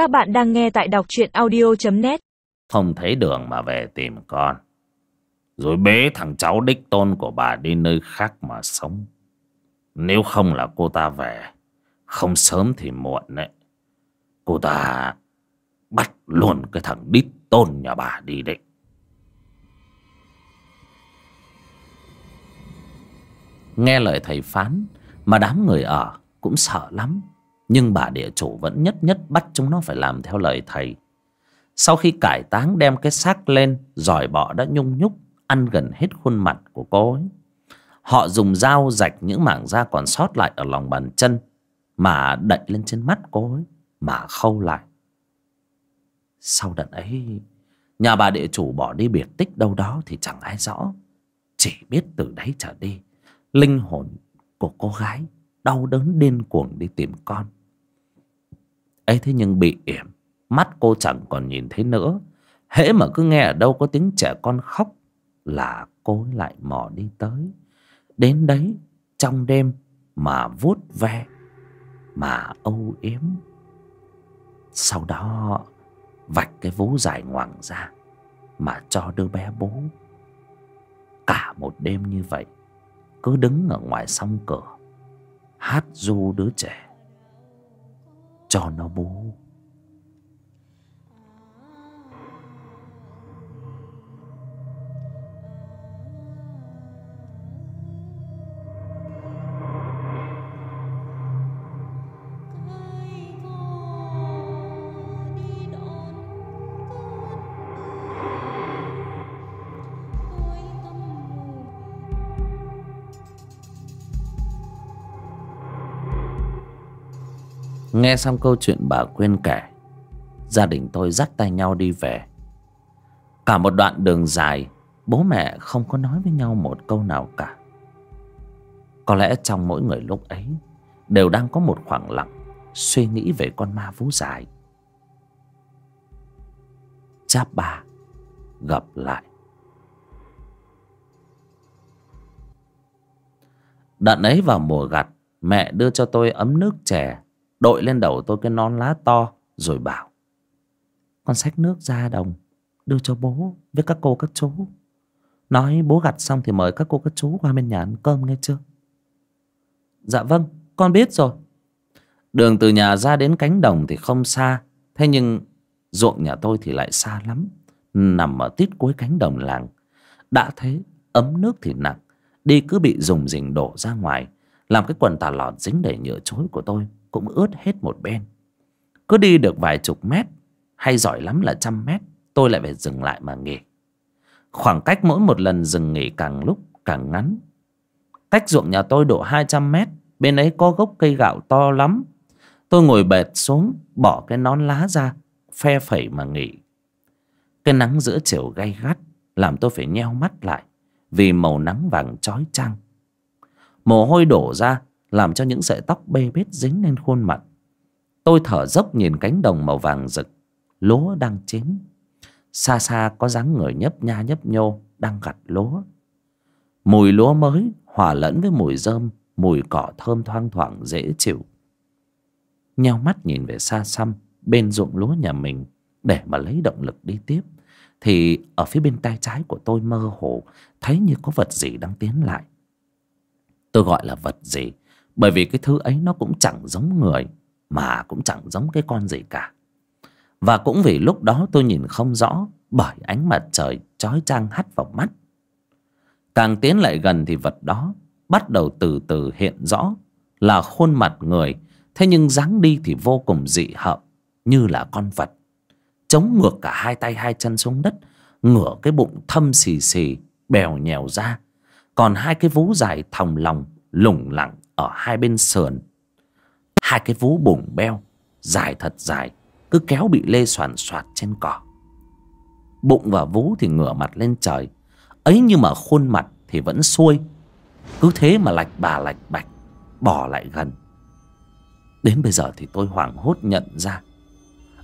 Các bạn đang nghe tại đọc truyện audio.net Không thấy đường mà về tìm con. Rồi bế thằng cháu đích tôn của bà đi nơi khác mà sống. Nếu không là cô ta về, Không sớm thì muộn đấy. Cô ta bắt luôn cái thằng đích tôn nhà bà đi đấy. Nghe lời thầy phán Mà đám người ở cũng sợ lắm. Nhưng bà địa chủ vẫn nhất nhất bắt chúng nó phải làm theo lời thầy. Sau khi cải táng đem cái xác lên, Giỏi bọ đã nhung nhúc, Ăn gần hết khuôn mặt của cô ấy. Họ dùng dao rạch những mảng da còn sót lại ở lòng bàn chân, Mà đậy lên trên mắt cô ấy, Mà khâu lại. Sau đợt ấy, Nhà bà địa chủ bỏ đi biệt tích đâu đó Thì chẳng ai rõ. Chỉ biết từ đấy trở đi, Linh hồn của cô gái Đau đớn điên cuồng đi tìm con ấy thế nhưng bị yểm. Mắt cô chẳng còn nhìn thấy nữa. Hễ mà cứ nghe ở đâu có tiếng trẻ con khóc Là cô lại mò đi tới. Đến đấy, trong đêm Mà vuốt ve Mà âu yếm. Sau đó, Vạch cái vú dài ngoằng ra Mà cho đứa bé bố Cả một đêm như vậy, Cứ đứng ở ngoài song cửa, Hát du đứa trẻ. Cho nó bú. Nghe xong câu chuyện bà Quyên kể, Gia đình tôi dắt tay nhau đi về. Cả một đoạn đường dài, Bố mẹ không có nói với nhau một câu nào cả. Có lẽ trong mỗi người lúc ấy, Đều đang có một khoảng lặng, Suy nghĩ về con ma vú dài. Cháp bà Gặp lại. Đợt ấy vào mùa gặt, Mẹ đưa cho tôi ấm nước chè. Đội lên đầu tôi cái nón lá to, Rồi bảo, Con xách nước ra đồng, Đưa cho bố với các cô các chú. Nói bố gặt xong thì mời các cô các chú qua bên nhà ăn cơm nghe chưa? Dạ vâng con biết rồi. Đường từ nhà ra đến cánh đồng thì không xa, Thế nhưng ruộng nhà tôi thì lại xa lắm, Nằm ở tít cuối cánh đồng làng. Đã thế, ấm nước thì nặng, Đi cứ bị dùng dình đổ ra ngoài, Làm cái quần tà lọt dính đầy nhựa chối của tôi cũng ướt hết một bên. Cứ đi được vài chục mét, hay giỏi lắm là trăm mét, tôi lại phải dừng lại mà nghỉ. Khoảng cách mỗi một lần dừng nghỉ càng lúc càng ngắn. Cách ruộng nhà tôi độ hai trăm mét, bên ấy có gốc cây gạo to lắm. Tôi ngồi bệt xuống, bỏ cái nón lá ra, phe phẩy mà nghỉ. Cái nắng giữa chiều gay gắt, làm tôi phải nheo mắt lại vì màu nắng vàng chói chang. Mồ hôi đổ ra làm cho những sợi tóc bê bết dính lên khuôn mặt. Tôi thở dốc nhìn cánh đồng màu vàng rực, lúa đang chín. Xa xa có dáng người nhấp nha nhấp nhô, đang gặt lúa. Mùi lúa mới hòa lẫn với mùi rơm, mùi cỏ thơm thoang thoảng, dễ chịu. Nheo mắt nhìn về xa xăm bên ruộng lúa nhà mình, để mà lấy động lực đi tiếp. Thì ở phía bên tay trái của tôi mơ hồ, thấy như có vật gì đang tiến lại. Tôi gọi là vật gì? Bởi vì cái thứ ấy nó cũng chẳng giống người, Mà cũng chẳng giống cái con gì cả. Và cũng vì lúc đó tôi nhìn không rõ, Bởi ánh mặt trời chói chang hắt vào mắt. Càng tiến lại gần thì vật đó Bắt đầu từ từ hiện rõ, Là khuôn mặt người. Thế nhưng dáng đi thì vô cùng dị hợm, Như là con vật. Chống ngược cả hai tay hai chân xuống đất, Ngửa cái bụng thâm xì xì, Bèo nhèo ra. Còn hai cái vú dài thòng lòng, Lủng lẳng ở hai bên sườn. Hai cái vú bùng beo, dài thật dài, cứ kéo bị lê soàn soạt trên cỏ. Bụng và vú thì ngửa mặt lên trời, ấy nhưng mà khuôn mặt thì vẫn xuôi. Cứ thế mà lạch bà lạch bạch bỏ lại gần. Đến bây giờ thì tôi hoảng hốt nhận ra,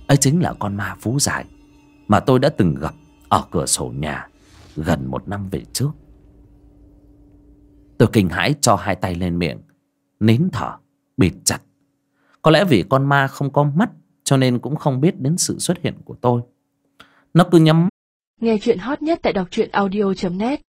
ấy chính là con ma vú dài mà tôi đã từng gặp ở cửa sổ nhà gần một năm về trước. Tôi kinh hãi cho hai tay lên miệng nín thở, bịt chặt. Có lẽ vì con ma không có mắt, cho nên cũng không biết đến sự xuất hiện của tôi. Nó cứ nhắm Nghe chuyện hot nhất tại đọc truyện audio.net